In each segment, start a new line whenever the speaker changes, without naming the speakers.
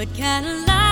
What kind of life?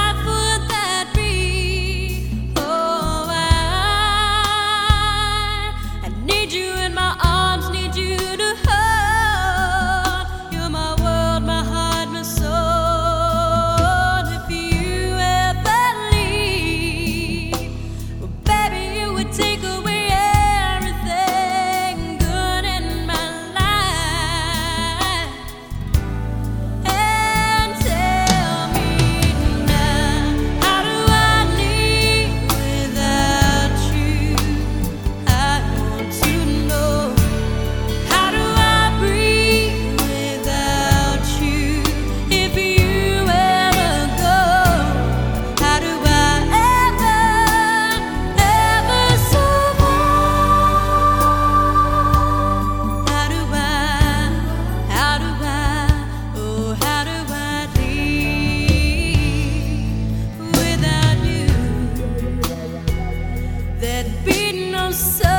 so